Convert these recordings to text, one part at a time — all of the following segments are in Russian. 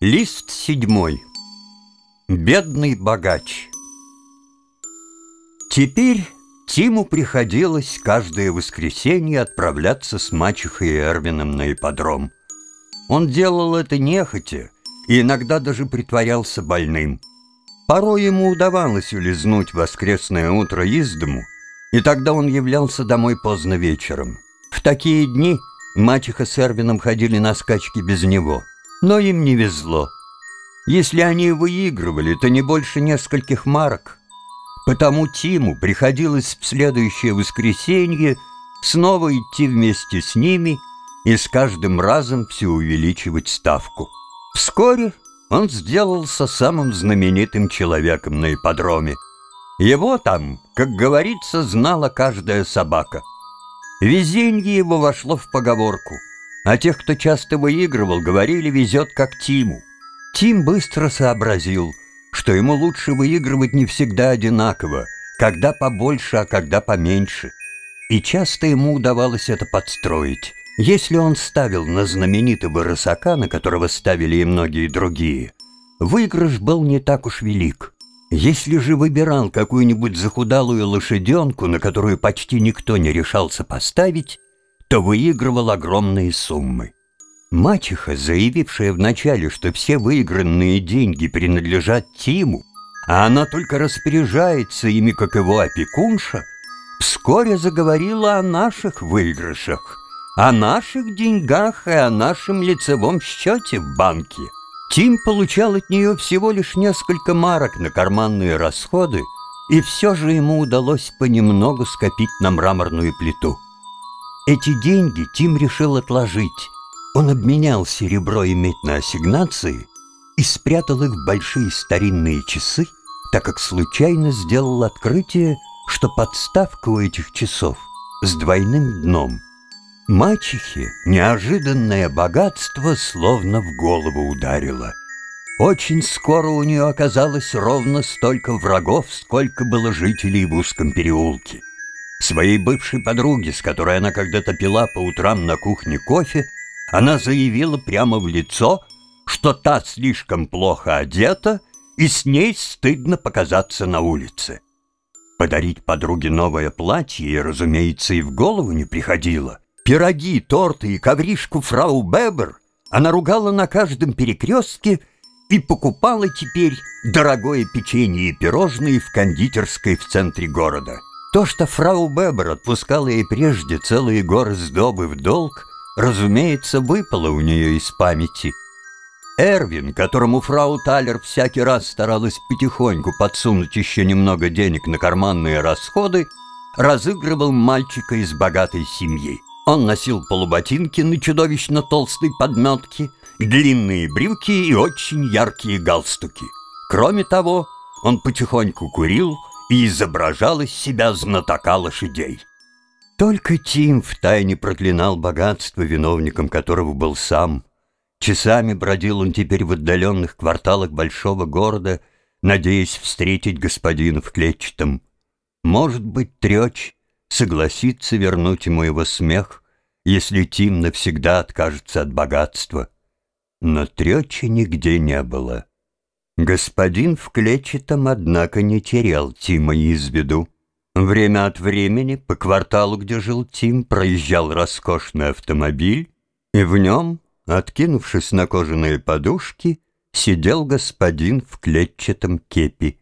Лист седьмой. Бедный богач. Теперь Тиму приходилось каждое воскресенье отправляться с мачехой и Эрвином на ипподром. Он делал это нехотя и иногда даже притворялся больным. Порой ему удавалось улизнуть воскресное утро из дому, и тогда он являлся домой поздно вечером. В такие дни мачеха с Эрвином ходили на скачки без него – но им не везло. Если они выигрывали, то не больше нескольких марок. Потому Тиму приходилось в следующее воскресенье снова идти вместе с ними и с каждым разом все увеличивать ставку. Вскоре он сделался самым знаменитым человеком на ипподроме. Его там, как говорится, знала каждая собака. Везенье его вошло в поговорку — а тех, кто часто выигрывал, говорили, везет как Тиму. Тим быстро сообразил, что ему лучше выигрывать не всегда одинаково, когда побольше, а когда поменьше. И часто ему удавалось это подстроить. Если он ставил на знаменитого рысака, на которого ставили и многие другие, выигрыш был не так уж велик. Если же выбирал какую-нибудь захудалую лошаденку, на которую почти никто не решался поставить, то выигрывал огромные суммы. Мачеха, заявившая вначале, что все выигранные деньги принадлежат Тиму, а она только распоряжается ими, как его опекунша, вскоре заговорила о наших выигрышах, о наших деньгах и о нашем лицевом счете в банке. Тим получал от нее всего лишь несколько марок на карманные расходы, и все же ему удалось понемногу скопить на мраморную плиту. Эти деньги Тим решил отложить. Он обменял серебро и медь на ассигнации и спрятал их в большие старинные часы, так как случайно сделал открытие, что подставка у этих часов с двойным дном. Мачехе неожиданное богатство словно в голову ударило. Очень скоро у нее оказалось ровно столько врагов, сколько было жителей в узком переулке. Своей бывшей подруге, с которой она когда-то пила по утрам на кухне кофе, она заявила прямо в лицо, что та слишком плохо одета, и с ней стыдно показаться на улице. Подарить подруге новое платье ей, разумеется, и в голову не приходило. Пироги, торты и ковришку фрау Бебер она ругала на каждом перекрестке и покупала теперь дорогое печенье и пирожные в кондитерской в центре города. То, что фрау Бебер отпускала ей прежде целые горы сдобы в долг, разумеется, выпало у нее из памяти. Эрвин, которому фрау Талер всякий раз старалась потихоньку подсунуть еще немного денег на карманные расходы, разыгрывал мальчика из богатой семьи. Он носил полуботинки на чудовищно толстой подметке, длинные брюки и очень яркие галстуки. Кроме того, он потихоньку курил, и изображал из себя знатока лошадей. Только Тим втайне проклинал богатство, виновником которого был сам. Часами бродил он теперь в отдаленных кварталах большого города, надеясь встретить господина в клетчатом. Может быть, Трёч согласится вернуть ему его смех, если Тим навсегда откажется от богатства. Но Трёча нигде не было. Господин в клетчатом, однако, не терял Тима из виду. Время от времени по кварталу, где жил Тим, проезжал роскошный автомобиль, и в нем, откинувшись на кожаные подушки, сидел господин в клетчатом кепи.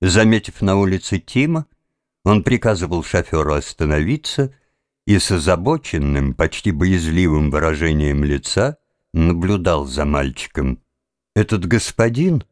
Заметив на улице Тима, он приказывал шоферу остановиться и с озабоченным, почти боязливым выражением лица наблюдал за мальчиком. Этот господин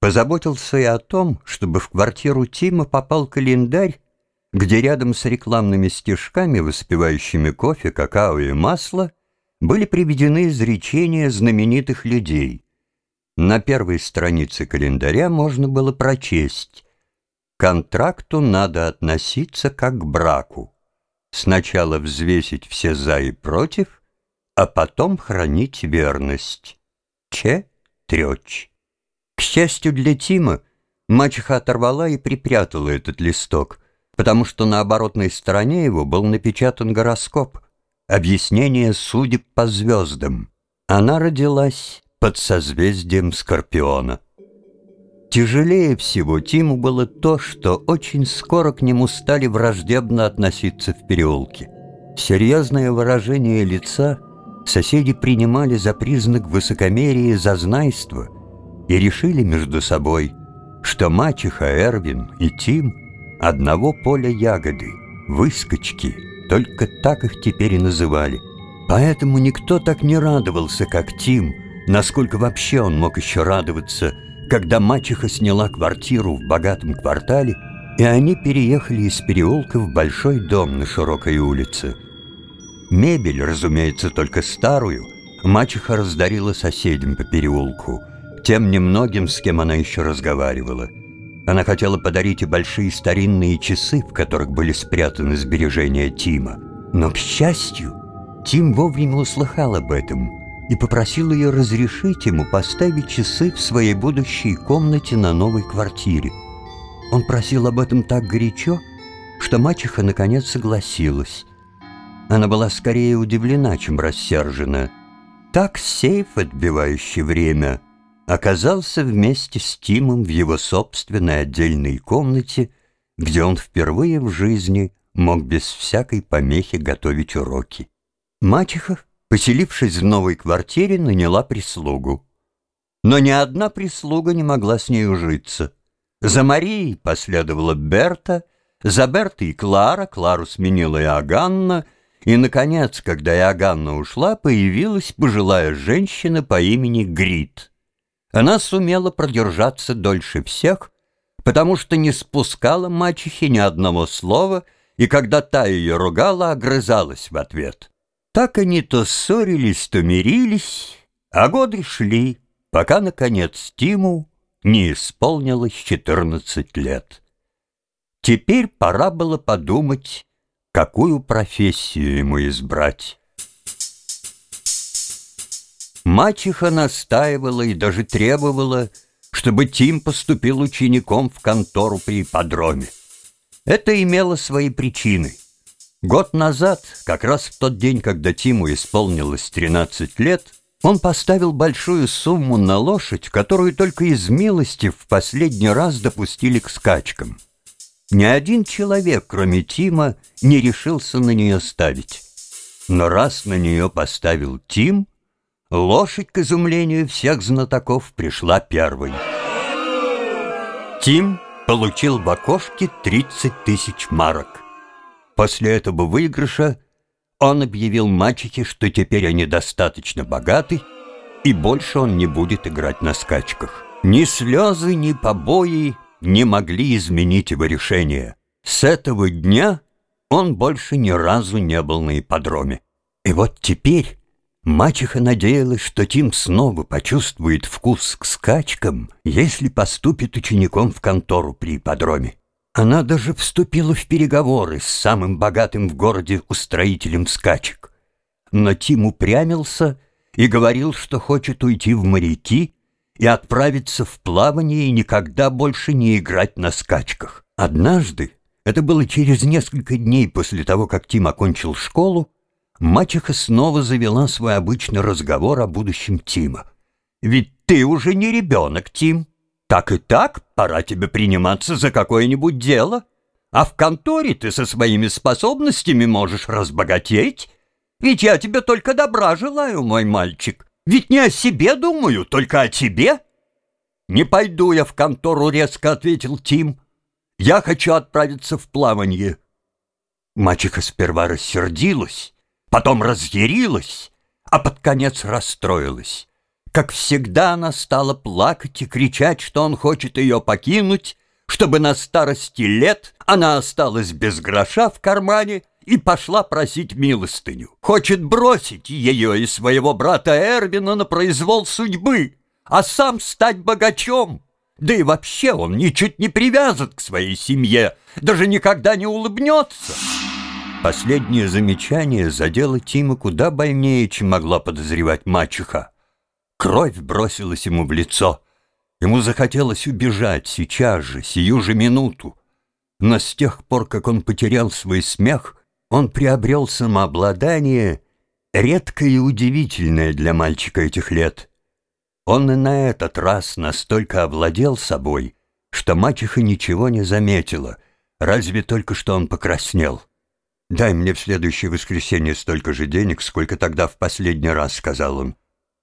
позаботился и о том, чтобы в квартиру Тима попал календарь, где рядом с рекламными стишками, воспевающими кофе, какао и масло, были приведены изречения знаменитых людей. На первой странице календаря можно было прочесть «К контракту надо относиться как к браку. Сначала взвесить все «за» и «против», а потом хранить верность». Че Трёч. К счастью для Тима, мачеха оторвала и припрятала этот листок, потому что на оборотной стороне его был напечатан гороскоп, объяснение судеб по звездам. Она родилась под созвездием Скорпиона. Тяжелее всего Тиму было то, что очень скоро к нему стали враждебно относиться в переулке. Серьезное выражение лица соседи принимали за признак высокомерия и зазнайства и решили между собой, что мачеха Эрвин и Тим одного поля ягоды, выскочки, только так их теперь и называли. Поэтому никто так не радовался, как Тим, насколько вообще он мог еще радоваться – когда мачеха сняла квартиру в богатом квартале, и они переехали из переулка в большой дом на широкой улице. Мебель, разумеется, только старую, мачеха раздарила соседям по переулку, тем немногим, с кем она еще разговаривала. Она хотела подарить и большие старинные часы, в которых были спрятаны сбережения Тима. Но, к счастью, Тим вовремя услыхал об этом – и попросил ее разрешить ему поставить часы в своей будущей комнате на новой квартире. Он просил об этом так горячо, что мачеха наконец согласилась. Она была скорее удивлена, чем рассержена. Так сейф, отбивающий время, оказался вместе с Тимом в его собственной отдельной комнате, где он впервые в жизни мог без всякой помехи готовить уроки. Мачеха поселившись в новой квартире, наняла прислугу. Но ни одна прислуга не могла с ней ужиться. За Марией последовала Берта, за Бертой Клара, Клару сменила Иоганна, и, наконец, когда Иоганна ушла, появилась пожилая женщина по имени Грит. Она сумела продержаться дольше всех, потому что не спускала мачехи ни одного слова, и когда та ее ругала, огрызалась в ответ. Так они то ссорились, то мирились, а годы шли, пока, наконец, Тиму не исполнилось 14 лет. Теперь пора было подумать, какую профессию ему избрать. Мачеха настаивала и даже требовала, чтобы Тим поступил учеником в контору при ипподроме. Это имело свои причины — Год назад, как раз в тот день, когда Тиму исполнилось 13 лет, он поставил большую сумму на лошадь, которую только из милости в последний раз допустили к скачкам. Ни один человек, кроме Тима, не решился на нее ставить. Но раз на нее поставил Тим, лошадь, к изумлению всех знатоков, пришла первой. Тим получил в окошке 30 тысяч марок. После этого выигрыша он объявил мачехе, что теперь они достаточно богаты, и больше он не будет играть на скачках. Ни слезы, ни побои не могли изменить его решение. С этого дня он больше ни разу не был на ипподроме. И вот теперь мачеха надеялась, что Тим снова почувствует вкус к скачкам, если поступит учеником в контору при ипподроме. Она даже вступила в переговоры с самым богатым в городе устроителем скачек. Но Тим упрямился и говорил, что хочет уйти в моряки и отправиться в плавание и никогда больше не играть на скачках. Однажды, это было через несколько дней после того, как Тим окончил школу, мачеха снова завела свой обычный разговор о будущем Тима. «Ведь ты уже не ребенок, Тим. Так и так, пора тебе приниматься за какое-нибудь дело. А в конторе ты со своими способностями можешь разбогатеть. Ведь я тебе только добра желаю, мой мальчик. Ведь не о себе думаю, только о тебе. Не пойду я в контору, резко ответил Тим. Я хочу отправиться в плавание. Мачеха сперва рассердилась, потом разъярилась, а под конец расстроилась. Как всегда она стала плакать и кричать, что он хочет ее покинуть, чтобы на старости лет она осталась без гроша в кармане и пошла просить милостыню. Хочет бросить ее и своего брата Эрвина на произвол судьбы, а сам стать богачом. Да и вообще он ничуть не привязан к своей семье, даже никогда не улыбнется. Последнее замечание задело Тима куда больнее, чем могла подозревать мачеха. Кровь бросилась ему в лицо. Ему захотелось убежать сейчас же, сию же минуту. Но с тех пор, как он потерял свой смех, он приобрел самообладание, редкое и удивительное для мальчика этих лет. Он и на этот раз настолько овладел собой, что мачеха ничего не заметила, разве только что он покраснел. «Дай мне в следующее воскресенье столько же денег, сколько тогда в последний раз», — сказал он.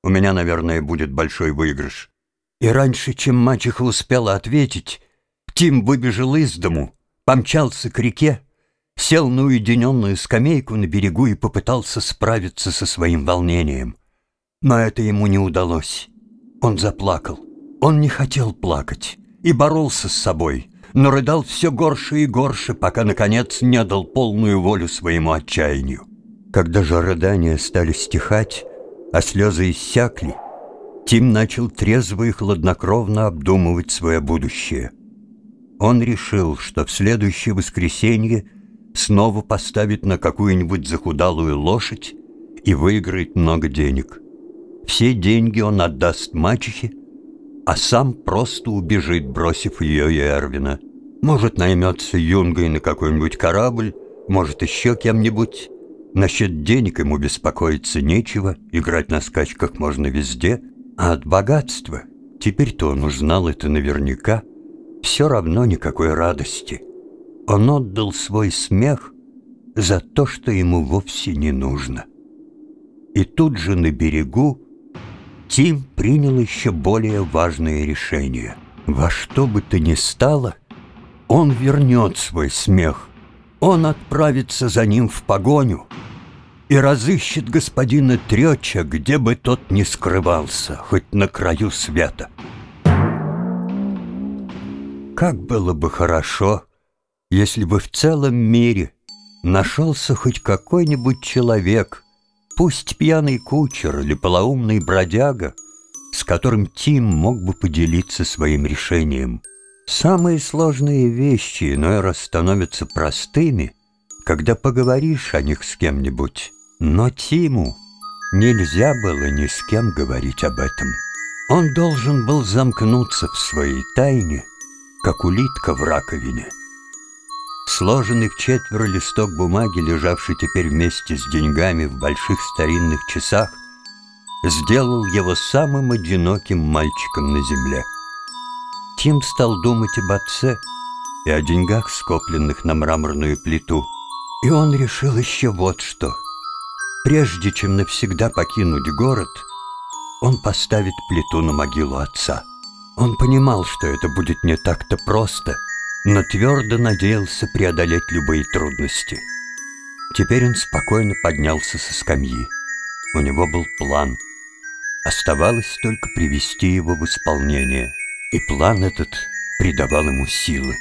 «У меня, наверное, будет большой выигрыш». И раньше, чем мачеха успела ответить, Тим выбежал из дому, помчался к реке, сел на уединенную скамейку на берегу и попытался справиться со своим волнением. Но это ему не удалось. Он заплакал. Он не хотел плакать и боролся с собой, но рыдал все горше и горше, пока, наконец, не дал полную волю своему отчаянию. Когда же рыдания стали стихать, а слезы иссякли, Тим начал трезво и хладнокровно обдумывать свое будущее. Он решил, что в следующее воскресенье снова поставит на какую-нибудь захудалую лошадь и выиграет много денег. Все деньги он отдаст мачехе, а сам просто убежит, бросив ее и Эрвина. Может, наймется юнгой на какой-нибудь корабль, может, еще кем-нибудь. Насчет денег ему беспокоиться нечего, играть на скачках можно везде, а от богатства, теперь-то он узнал это наверняка, все равно никакой радости. Он отдал свой смех за то, что ему вовсе не нужно. И тут же на берегу Тим принял еще более важное решение. Во что бы то ни стало, он вернет свой смех. Он отправится за ним в погоню и разыщет господина Треча, где бы тот ни скрывался, хоть на краю света. Как было бы хорошо, если бы в целом мире нашелся хоть какой-нибудь человек — Пусть пьяный кучер или полоумный бродяга, с которым Тим мог бы поделиться своим решением. Самые сложные вещи иной раз становятся простыми, когда поговоришь о них с кем-нибудь. Но Тиму нельзя было ни с кем говорить об этом. Он должен был замкнуться в своей тайне, как улитка в раковине. Сложенный в четверо листок бумаги, лежавший теперь вместе с деньгами в больших старинных часах, сделал его самым одиноким мальчиком на земле. Тим стал думать об отце и о деньгах, скопленных на мраморную плиту. И он решил еще вот что. Прежде чем навсегда покинуть город, он поставит плиту на могилу отца. Он понимал, что это будет не так-то просто — но твердо надеялся преодолеть любые трудности. Теперь он спокойно поднялся со скамьи. У него был план. Оставалось только привести его в исполнение. И план этот придавал ему силы.